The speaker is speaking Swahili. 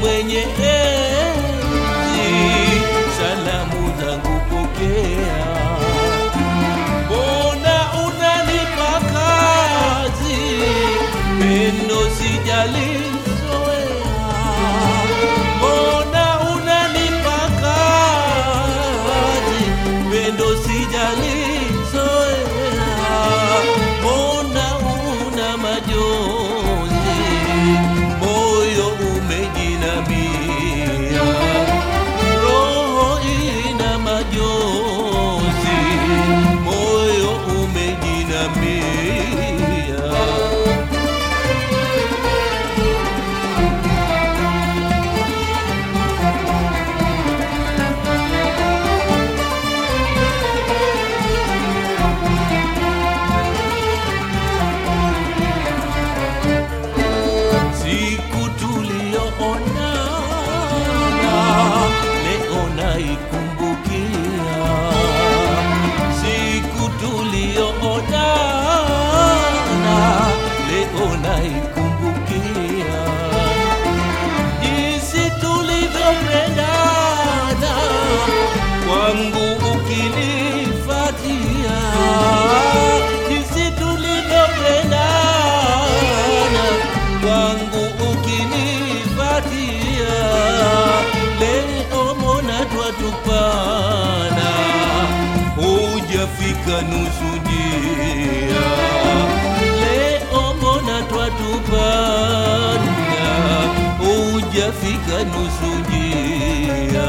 mwenye kwangu ukinifatia jinsi tulivyopendana wangu ukinifatia leo mona twatupana hujafika nusu njia. Leo mona twatupana hujafika nusu njia